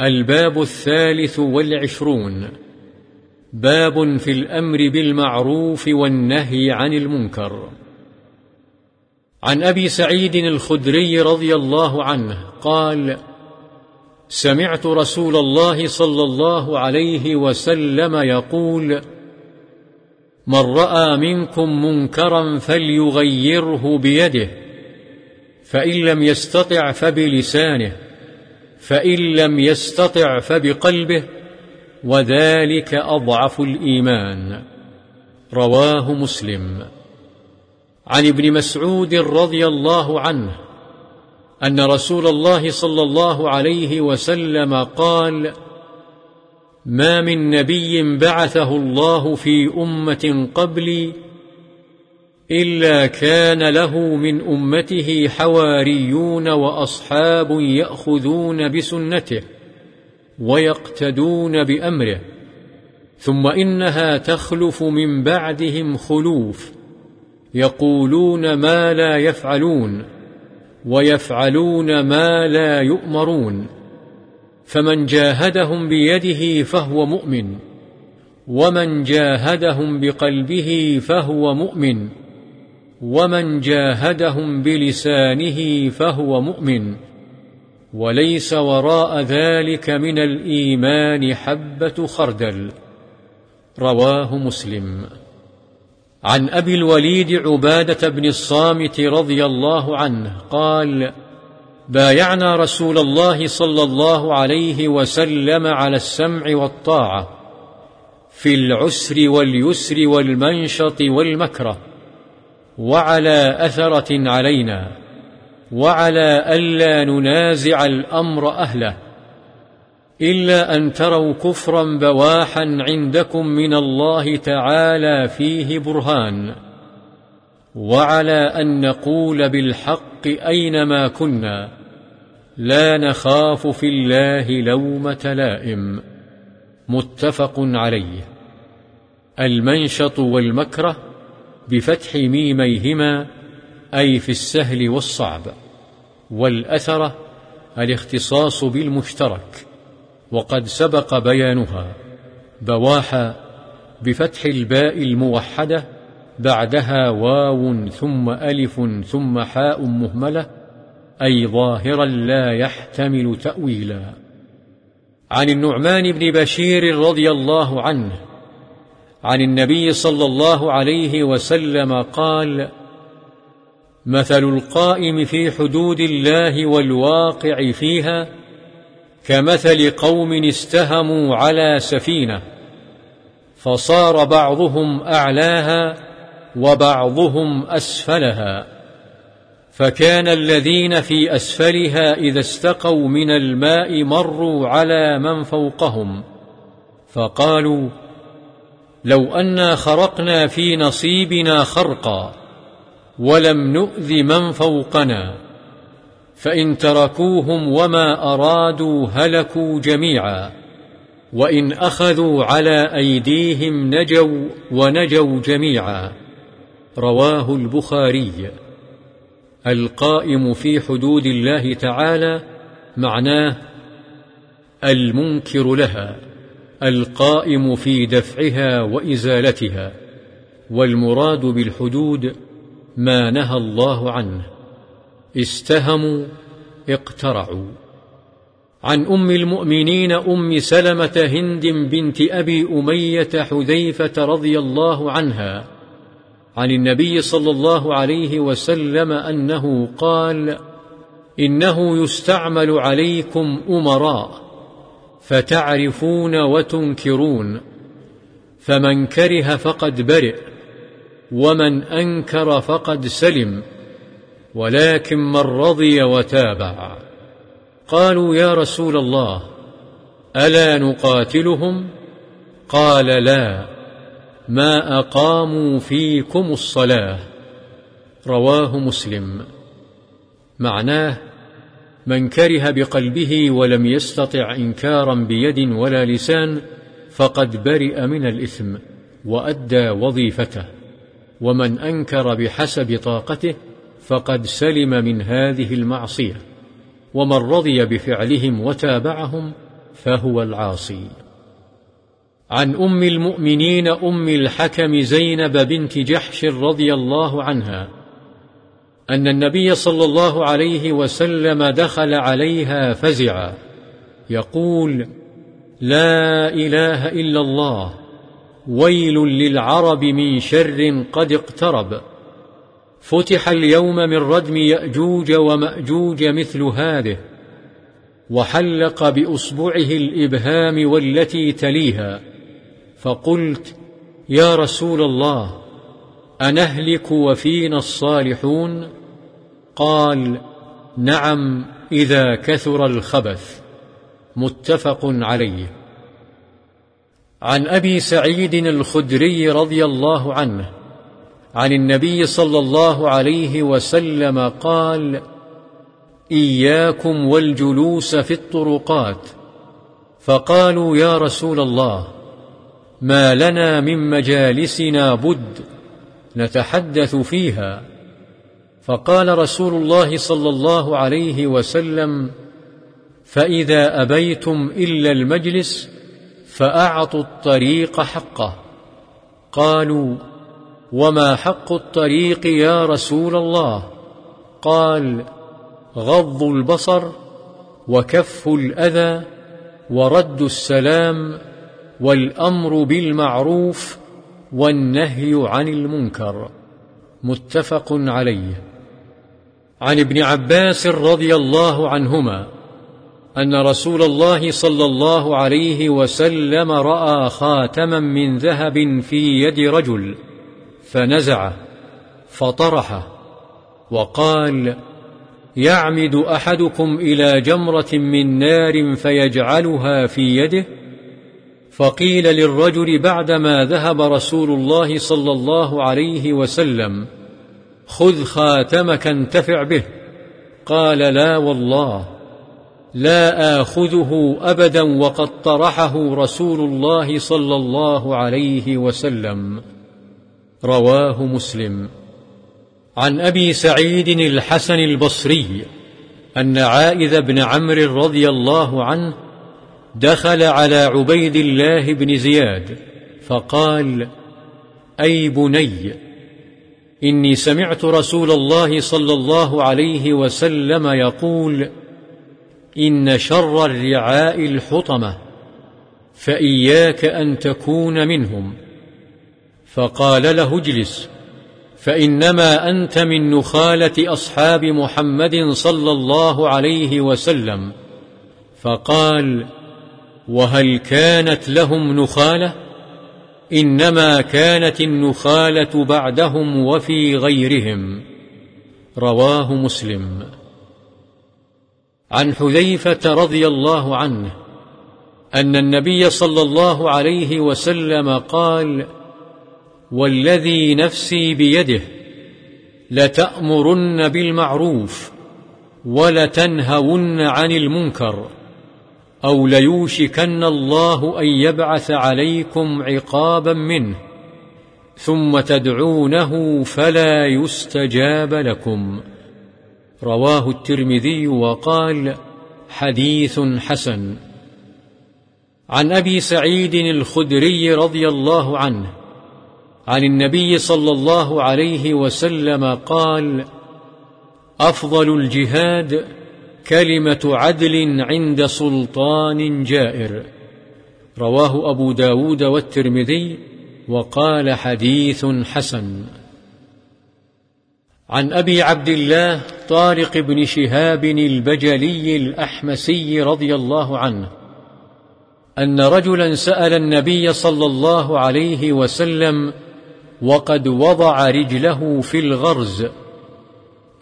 الباب الثالث والعشرون. باب في الأمر بالمعروف والنهي عن المنكر. عن أبي سعيد الخدري رضي الله عنه قال سمعت رسول الله صلى الله عليه وسلم يقول من رأى منكم منكرا فليغيره بيده فإن لم يستطع فبلسانه فإن لم يستطع فبقلبه وذلك أضعف الإيمان. رواه مسلم. عن ابن مسعود رضي الله عنه أن رسول الله صلى الله عليه وسلم قال ما من نبي بعثه الله في أمة قبلي إلا كان له من أمته حواريون وأصحاب يأخذون بسنته ويقتدون بأمره ثم إنها تخلف من بعدهم خلوف يقولون ما لا يفعلون ويفعلون ما لا يؤمرون فمن جاهدهم بيده فهو مؤمن ومن جاهدهم بقلبه فهو مؤمن. ومن جاهدهم بلسانه فهو مؤمن. وليس وراء ذلك من الإيمان حبة خردل. رواه مسلم. عن أبي الوليد عبادة بن الصامت رضي الله عنه قال بايعنا رسول الله صلى الله عليه وسلم على السمع والطاعة في العسر واليسر والمنشط والمكره. وعلى أثرة علينا وعلى ألا ننازع الأمر أهله إلا أن تروا كفرا بواحا عندكم من الله تعالى فيه برهان وعلى أن نقول بالحق أينما كنا لا نخاف في الله لومة لائم متفق عليه. المنشط والمكره بفتح ميميهما أي في السهل والصعب والأثرة الاختصاص بالمشترك وقد سبق بيانها. بواحا بفتح الباء الموحدة بعدها واو ثم ألف ثم حاء مهملة أي ظاهرا لا يحتمل تأويلا. عن النعمان بن بشير رضي الله عنه عن النبي صلى الله عليه وسلم قال مثل القائم في حدود الله والواقع فيها كمثل قوم استهموا على سفينة فصار بعضهم أعلاها وبعضهم أسفلها فكان الذين في أسفلها إذا استقوا من الماء مروا على من فوقهم فقالوا لو أنا خرقنا في نصيبنا خرقا ولم نؤذ من فوقنا فإن تركوهم وما أرادوا هلكوا جميعا وإن أخذوا على أيديهم نجوا ونجوا جميعا رواه البخاري القائم في حدود الله تعالى معناه المنكر لها القائم في دفعها وإزالتها والمراد بالحدود ما نهى الله عنه. استهموا اقترعوا. عن أم المؤمنين أم سلمة هند بنت أبي أمية حذيفة رضي الله عنها عن النبي صلى الله عليه وسلم أنه قال إنه يستعمل عليكم أمراء فتعرفون وتنكرون فمن كره فقد برئ ومن أنكر فقد سلم ولكن من رضي وتابع قالوا يا رسول الله ألا نقاتلهم قال لا ما أقاموا فيكم الصلاة رواه مسلم معناه من كره بقلبه ولم يستطع إنكارا بيد ولا لسان فقد برئ من الإثم وأدى وظيفته. ومن أنكر بحسب طاقته فقد سلم من هذه المعصية. ومن رضي بفعلهم وتابعهم فهو العاصي. عن أم المؤمنين أم الحكم زينب بنت جحش رضي الله عنها أن النبي صلى الله عليه وسلم دخل عليها فزعا. يقول لا إله إلا الله ويل للعرب من شر قد اقترب. فتح اليوم من ردم يأجوج ومأجوج مثل هذه وحلق بأصبعه الإبهام والتي تليها. فقلت يا رسول الله أنهلك وفينا الصالحون؟ قال نعم إذا كثر الخبث. متفق عليه. عن أبي سعيد الخدري رضي الله عنه عن النبي صلى الله عليه وسلم قال إياكم والجلوس في الطرقات. فقالوا يا رسول الله ما لنا من مجالسنا بد نتحدث فيها. فقال رسول الله صلى الله عليه وسلم فإذا أبيتم إلا المجلس فأعطوا الطريق حقه. قالوا وما حق الطريق يا رسول الله؟ قال غض البصر وكف الأذى ورد السلام والأمر بالمعروف والنهي عن المنكر. متفق عليه. عن ابن عباس رضي الله عنهما أن رسول الله صلى الله عليه وسلم رأى خاتما من ذهب في يد رجل فنزعه فطرحه وقال يعمد أحدكم إلى جمرة من نار فيجعلها في يده؟ فقيل للرجل بعدما ذهب رسول الله صلى الله عليه وسلم خذ خاتمك انتفع به. قال لا والله لا آخذه أبدا وقد طرحه رسول الله صلى الله عليه وسلم. رواه مسلم. عن أبي سعيد الحسن البصري أن عائذ بن عمرو رضي الله عنه دخل على عبيد الله بن زياد فقال أي بني إني سمعت رسول الله صلى الله عليه وسلم يقول إن شر الرعاء الحطمة فإياك أن تكون منهم. فقال له اجلس فإنما أنت من نخالة أصحاب محمد صلى الله عليه وسلم. فقال وهل كانت لهم نخالة؟ إنما كانت النخالة بعدهم وفي غيرهم. رواه مسلم. عن حذيفة رضي الله عنه أن النبي صلى الله عليه وسلم قال والذي نفسي بيده لتأمرن بالمعروف ولتنهون عن المنكر أو ليوشكن الله أن يبعث عليكم عقابا منه ثم تدعونه فلا يستجاب لكم. رواه الترمذي وقال حديث حسن. عن أبي سعيد الخدري رضي الله عنه عن النبي صلى الله عليه وسلم قال أفضل الجهاد كلمة عدل عند سلطان جائر. رواه أبو داود والترمذي وقال حديث حسن. عن أبي عبد الله طارق بن شهاب البجلي الأحمسي رضي الله عنه أن رجلا سأل النبي صلى الله عليه وسلم وقد وضع رجله في الغرز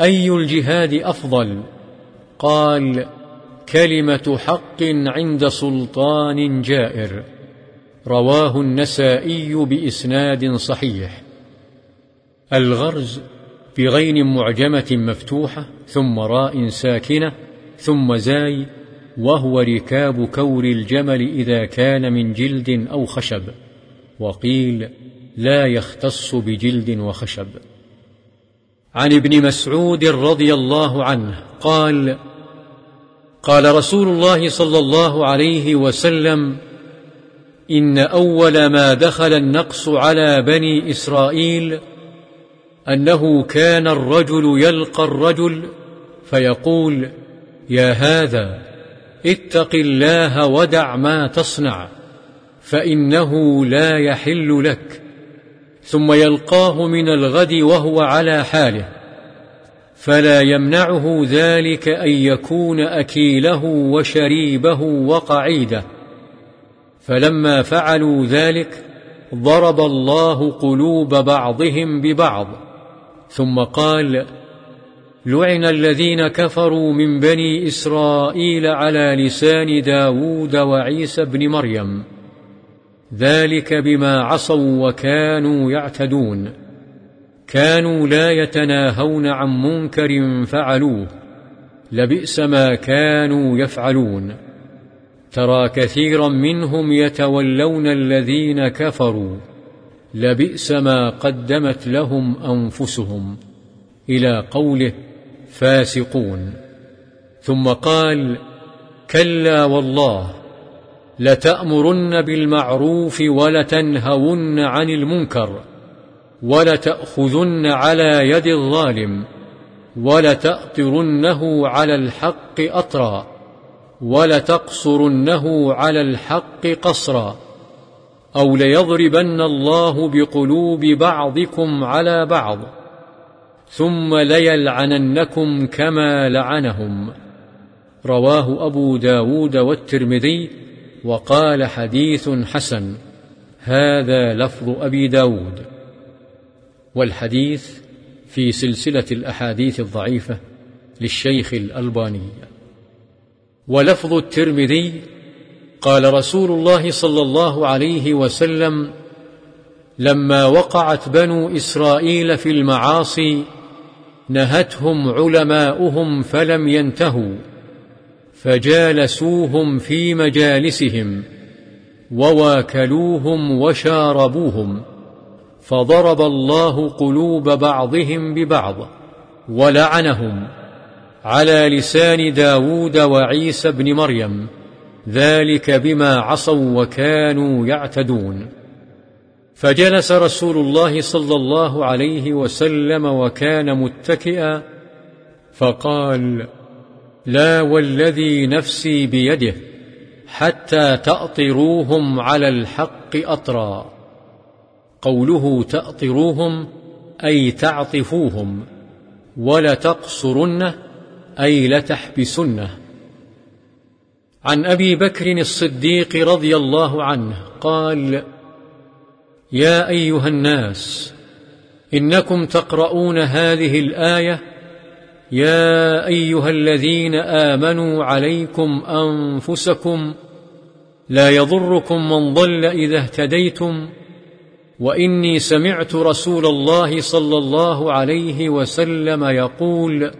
أي الجهاد أفضل؟ قال كلمة حق عند سلطان جائر. رواه النسائي بإسناد صحيح. الغرز بغين معجمة مفتوحة ثم راء ساكنة ثم زاي وهو ركاب كور الجمل إذا كان من جلد أو خشب. وقيل لا يختص بجلد وخشب. عن ابن مسعود رضي الله عنه قال قال رسول الله صلى الله عليه وسلم إن أول ما دخل النقص على بني إسرائيل أنه كان الرجل يلقى الرجل فيقول يا هذا اتق الله ودع ما تصنع فإنه لا يحل لك. ثم يلقاه من الغد وهو على حاله. فلا يمنعه ذلك أن يكون أكيله وشريبه وقعيده. فلما فعلوا ذلك ضرب الله قلوب بعضهم ببعض. ثم قال لعن الذين كفروا من بني إسرائيل على لسان داود وعيسى بن مريم. ذلك بما عصوا وكانوا يعتدون. كانوا لا يتناهون عن منكر فعلوه. لبئس ما كانوا يفعلون. ترى كثيرا منهم يتولون الذين كفروا. لبئس ما قدمت لهم أنفسهم. إلى قوله فاسقون. ثم قال كلا والله لتأمرن بالمعروف ولتنهون عن المنكر ولتأخذن على يد الظالم ولتأطرنه على الحق أطرا ولتقصرنه على الحق قصرا أو ليضربن الله بقلوب بعضكم على بعض ثم ليلعننكم كما لعنهم. رواه أبو داود والترمذي وقال حديث حسن هذا لفظ أبي داود. والحديث في سلسلة الأحاديث الضعيفة للشيخ الألباني. ولفظ الترمذي قال رسول الله صلى الله عليه وسلم لما وقعت بنو إسرائيل في المعاصي نهتهم علماؤهم فلم ينتهوا. فجالسوهم في مجالسهم وواكلوهم وشاربوهم فضرب الله قلوب بعضهم ببعض ولعنهم على لسان داود وعيسى بن مريم ذلك بما عصوا وكانوا يعتدون. فجلس رسول الله صلى الله عليه وسلم وكان متكئا فقال لا والذي نفسي بيده حتى تأطروهم على الحق أطرا. قوله تأطروهم أي تعطفوهم ولتقصرنه أي لتحبسنه. عن أبي بكر الصديق رضي الله عنه قال يا أيها الناس إنكم تقرؤون هذه الآية يا أيها الذين آمنوا عليكم أنفسكم لا يضركم من ضل إذا اهتديتم وإني سمعت رسول الله صلى الله عليه وسلم يقول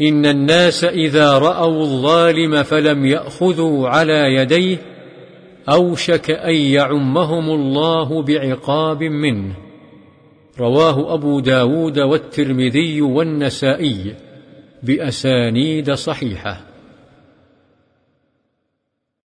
إن الناس إذا رأوا الظالم فلم يأخذوا على يديه أوشك أن يعمهم الله بعقاب منه رواه أبو داود والترمذي والنسائي بأسانيد صحيحة.